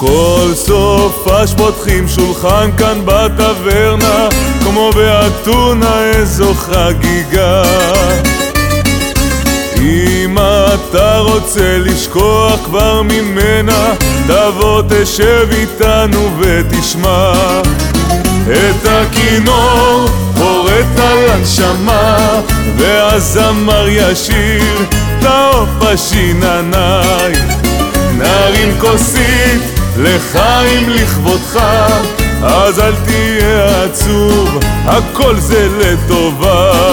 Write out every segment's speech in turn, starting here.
כל סופש פותחים שולחן כאן בטברנה כמו באתונה איזו חגיגה. אם אתה רוצה לשכוח כבר ממנה תבוא תשב איתנו ותשמע. את הכינור פורט על הנשמה והזמר ישיר לעוף השינניים נרים כוסית לחיים לכבודך אז אל תהיה עצוב, הכל זה לטובה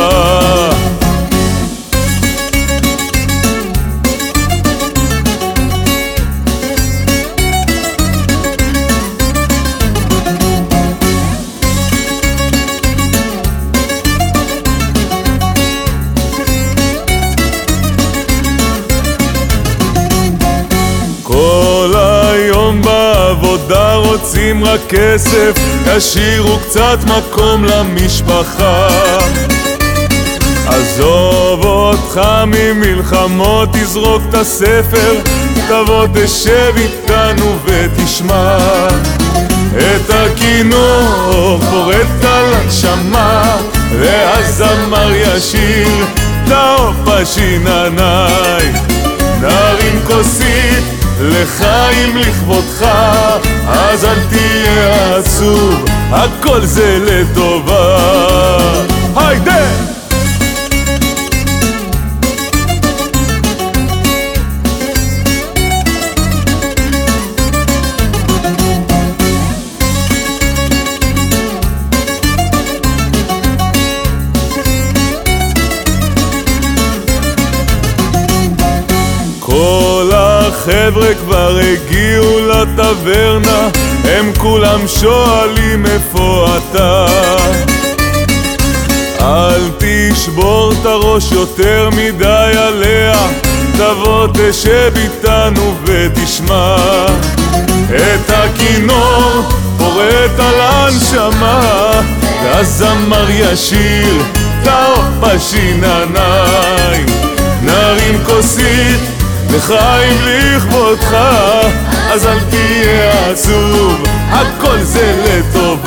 בעבודה רוצים רק כסף, תשאירו קצת מקום למשפחה. עזוב אותך ממלחמות, תזרוק את הספר, תבוא תשב איתנו ותשמע. את הכינור פורט על הנשמה, והזמר ישיר לעוף השינניים. נרים כוסית לחיים לכבודך, אז אל תהיה עצוב, הכל זה לטובה. החבר'ה כבר הגיעו לטברנה, הם כולם שואלים איפה אתה. אל תשבור את הראש יותר מדי עליה, תבוא תשב איתנו ותשמע. את הכינור פורט על הנשמה, והזמר ישיר תעוף בשינניים. נרים כוסית לחיים לכבודך, אז אל תהיה עצוב, הכל זה לטובה.